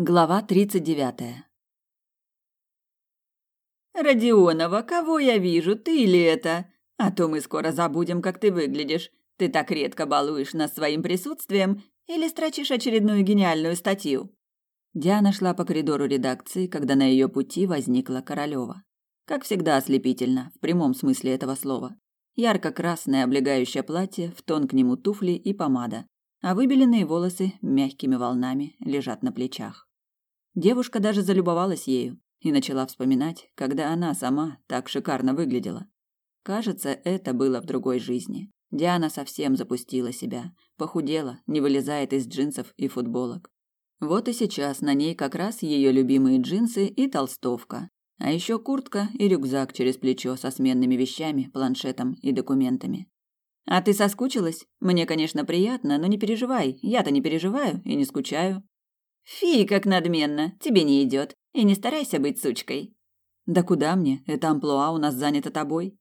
Глава тридцать девятая. Родионова, кого я вижу, ты ли это? А то мы скоро забудем, как ты выглядишь. Ты так редко балуешь нас своим присутствием или строчишь очередную гениальную статью. Диана шла по коридору редакции, когда на ее пути возникла Королева. Как всегда ослепительно, в прямом смысле этого слова. Ярко-красное облегающее платье, в тон к нему туфли и помада, а выбеленные волосы мягкими волнами лежат на плечах. Девушка даже залюбовалась ею и начала вспоминать, когда она сама так шикарно выглядела. Кажется, это было в другой жизни. Диана совсем запустила себя, похудела, не вылезает из джинсов и футболок. Вот и сейчас на ней как раз ее любимые джинсы и толстовка, а еще куртка и рюкзак через плечо со сменными вещами, планшетом и документами. А ты соскучилась? Мне, конечно, приятно, но не переживай. Я-то не переживаю и не скучаю. Фи, как надменно, тебе не идет. И не старайся быть сучкой. Да куда мне? Это амплуа у нас занято тобой.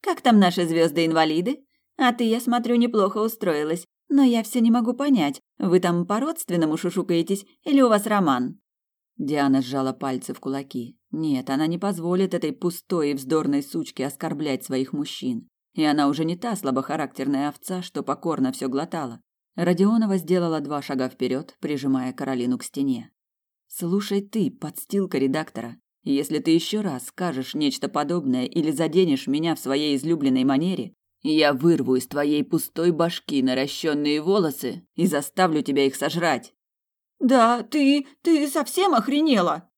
Как там наши звезды инвалиды А ты, я смотрю, неплохо устроилась. Но я все не могу понять, вы там по-родственному шушукаетесь или у вас роман? Диана сжала пальцы в кулаки. Нет, она не позволит этой пустой и вздорной сучке оскорблять своих мужчин. И она уже не та слабохарактерная овца, что покорно все глотала. Родионова сделала два шага вперед, прижимая Каролину к стене. Слушай ты, подстилка редактора, если ты еще раз скажешь нечто подобное или заденешь меня в своей излюбленной манере, я вырву из твоей пустой башки наращенные волосы и заставлю тебя их сожрать. Да, ты, ты совсем охренела.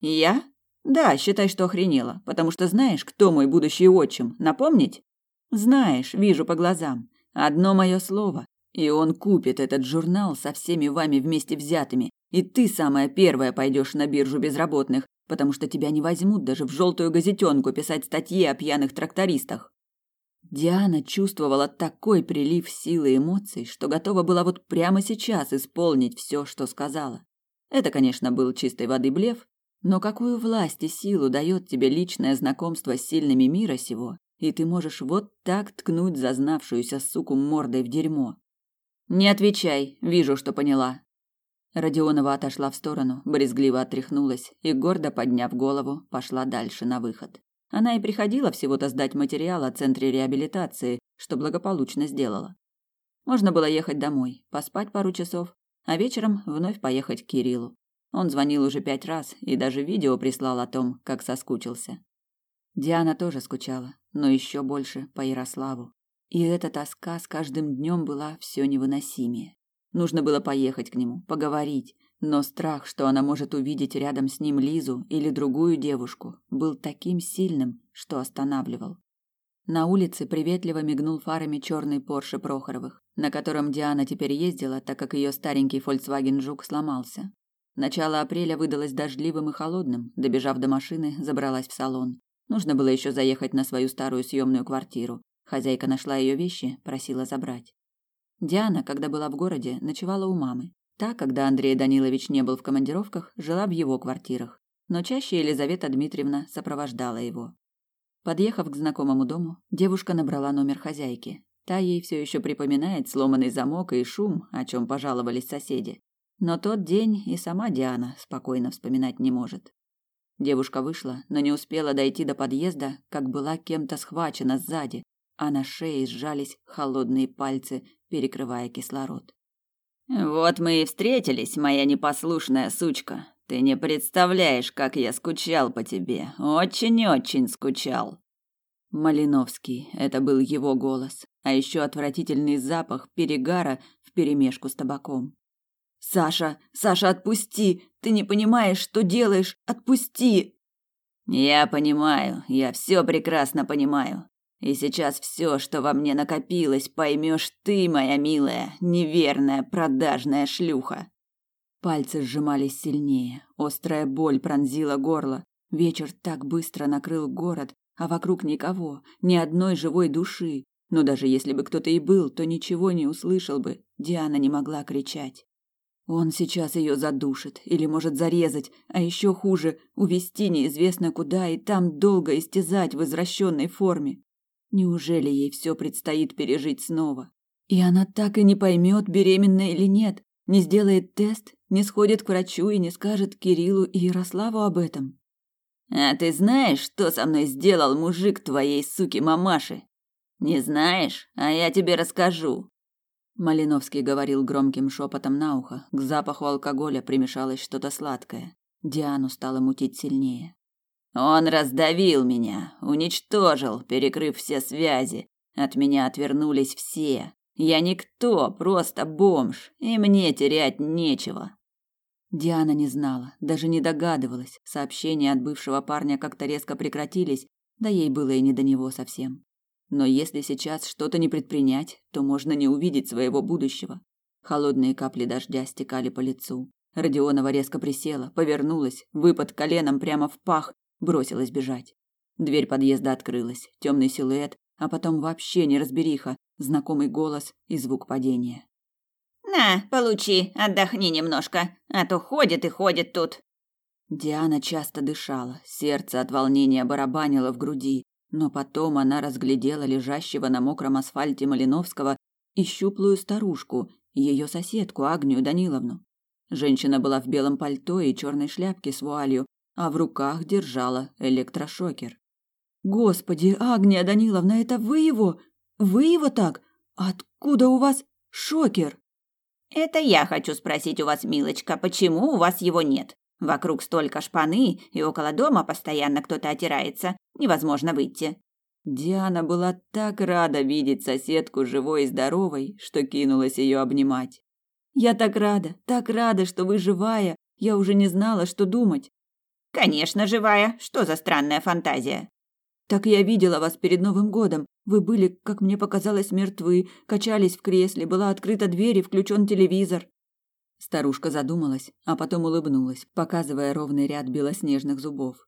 Я? Да, считай, что охренела, потому что знаешь, кто мой будущий отчим? Напомнить? Знаешь, вижу по глазам. Одно мое слово, и он купит этот журнал со всеми вами вместе взятыми, и ты самая первая пойдешь на биржу безработных, потому что тебя не возьмут даже в желтую газетенку писать статьи о пьяных трактористах. Диана чувствовала такой прилив силы и эмоций, что готова была вот прямо сейчас исполнить все, что сказала. Это, конечно, был чистой воды блеф, но какую власть и силу дает тебе личное знакомство с сильными мира сего, и ты можешь вот так ткнуть зазнавшуюся суку мордой в дерьмо. Не отвечай, вижу, что поняла. Родионова отошла в сторону, брезгливо отряхнулась и гордо подняв голову, пошла дальше на выход. Она и приходила всего-то сдать материал о центре реабилитации, что благополучно сделала. Можно было ехать домой, поспать пару часов, а вечером вновь поехать к Кириллу. Он звонил уже пять раз и даже видео прислал о том, как соскучился. Диана тоже скучала, но еще больше по Ярославу. И эта тоска с каждым днем была все невыносимее. Нужно было поехать к нему, поговорить, но страх, что она может увидеть рядом с ним Лизу или другую девушку, был таким сильным, что останавливал. На улице приветливо мигнул фарами черный Порше Прохоровых, на котором Диана теперь ездила, так как ее старенький Volkswagen Жук сломался. Начало апреля выдалось дождливым и холодным. Добежав до машины, забралась в салон. Нужно было еще заехать на свою старую съемную квартиру. Хозяйка нашла ее вещи, просила забрать. Диана, когда была в городе, ночевала у мамы. Та, когда Андрей Данилович не был в командировках, жила в его квартирах. Но чаще Елизавета Дмитриевна сопровождала его. Подъехав к знакомому дому, девушка набрала номер хозяйки. Та ей все еще припоминает сломанный замок и шум, о чем пожаловались соседи. Но тот день и сама Диана спокойно вспоминать не может. Девушка вышла, но не успела дойти до подъезда, как была кем-то схвачена сзади, а на шее сжались холодные пальцы, перекрывая кислород. Вот мы и встретились, моя непослушная сучка. Ты не представляешь, как я скучал по тебе. Очень-очень скучал. Малиновский, это был его голос, а еще отвратительный запах перегара вперемешку с табаком. Саша, Саша, отпусти! Ты не понимаешь, что делаешь? Отпусти! Я понимаю, я все прекрасно понимаю. И сейчас все, что во мне накопилось, поймешь ты, моя милая, неверная продажная шлюха. Пальцы сжимались сильнее, острая боль пронзила горло. Вечер так быстро накрыл город, а вокруг никого, ни одной живой души. Но даже если бы кто-то и был, то ничего не услышал бы. Диана не могла кричать. Он сейчас ее задушит или может зарезать, а еще хуже увести неизвестно куда и там долго истязать в извращенной форме. Неужели ей все предстоит пережить снова? И она так и не поймет, беременна или нет, Не сделает тест, не сходит к врачу и не скажет Кириллу и Ярославу об этом. А ты знаешь, что со мной сделал мужик твоей суки мамаши? Не знаешь? А я тебе расскажу. Малиновский говорил громким шепотом на ухо. К запаху алкоголя примешалось что-то сладкое. Диану стало мутить сильнее. Он раздавил меня, уничтожил, перекрыв все связи. От меня отвернулись все. Я никто, просто бомж, и мне терять нечего. Диана не знала, даже не догадывалась. Сообщения от бывшего парня как-то резко прекратились, да ей было и не до него совсем. Но если сейчас что-то не предпринять, то можно не увидеть своего будущего. Холодные капли дождя стекали по лицу. Родионова резко присела, повернулась, выпад коленом прямо в пах, бросилась бежать. Дверь подъезда открылась, темный силуэт, а потом вообще неразбериха, знакомый голос и звук падения. «На, получи, отдохни немножко, а то ходит и ходит тут». Диана часто дышала, сердце от волнения барабанило в груди, но потом она разглядела лежащего на мокром асфальте Малиновского и щуплую старушку, ее соседку Агнию Даниловну. Женщина была в белом пальто и черной шляпке с вуалью, а в руках держала электрошокер. Господи, Агния Даниловна, это вы его? Вы его так? Откуда у вас шокер? Это я хочу спросить у вас, милочка, почему у вас его нет? Вокруг столько шпаны, и около дома постоянно кто-то отирается. Невозможно выйти. Диана была так рада видеть соседку живой и здоровой, что кинулась ее обнимать. Я так рада, так рада, что вы живая. Я уже не знала, что думать. Конечно, живая. Что за странная фантазия? Так я видела вас перед Новым годом. Вы были, как мне показалось, мертвы, качались в кресле, была открыта дверь и включен телевизор. Старушка задумалась, а потом улыбнулась, показывая ровный ряд белоснежных зубов.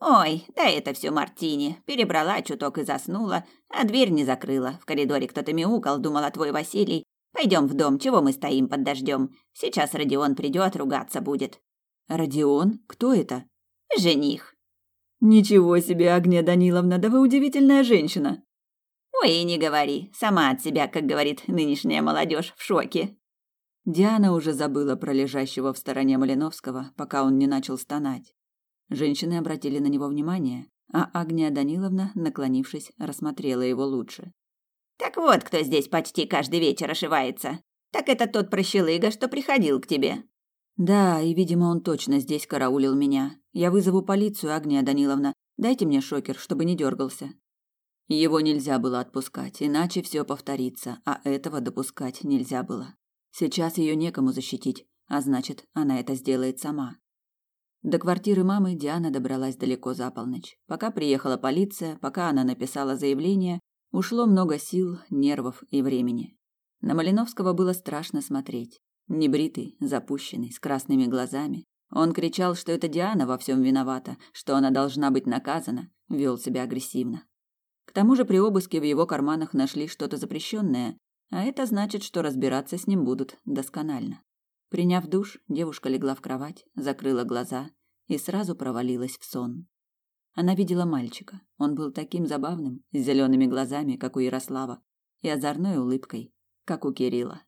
Ой, да это все Мартини. Перебрала чуток и заснула, а дверь не закрыла. В коридоре кто-то мяукал, думала твой Василий. Пойдем в дом, чего мы стоим под дождем? Сейчас Родион придет, ругаться будет. Родион? Кто это? Жених. Ничего себе, Агния Даниловна, да вы удивительная женщина. Ой, не говори. Сама от себя, как говорит нынешняя молодежь, в шоке. Диана уже забыла про лежащего в стороне Малиновского, пока он не начал стонать. Женщины обратили на него внимание, а Агния Даниловна, наклонившись, рассмотрела его лучше. «Так вот, кто здесь почти каждый вечер ошивается. Так это тот прощелыга, что приходил к тебе». «Да, и, видимо, он точно здесь караулил меня. Я вызову полицию, Агния Даниловна. Дайте мне шокер, чтобы не дергался». Его нельзя было отпускать, иначе все повторится, а этого допускать нельзя было. Сейчас ее некому защитить, а значит, она это сделает сама. До квартиры мамы Диана добралась далеко за полночь. Пока приехала полиция, пока она написала заявление, ушло много сил, нервов и времени. На Малиновского было страшно смотреть. Небритый, запущенный, с красными глазами. Он кричал, что это Диана во всем виновата, что она должна быть наказана, вел себя агрессивно. К тому же при обыске в его карманах нашли что-то запрещенное, а это значит, что разбираться с ним будут досконально. Приняв душ, девушка легла в кровать, закрыла глаза и сразу провалилась в сон. Она видела мальчика. Он был таким забавным, с зелеными глазами, как у Ярослава, и озорной улыбкой, как у Кирилла.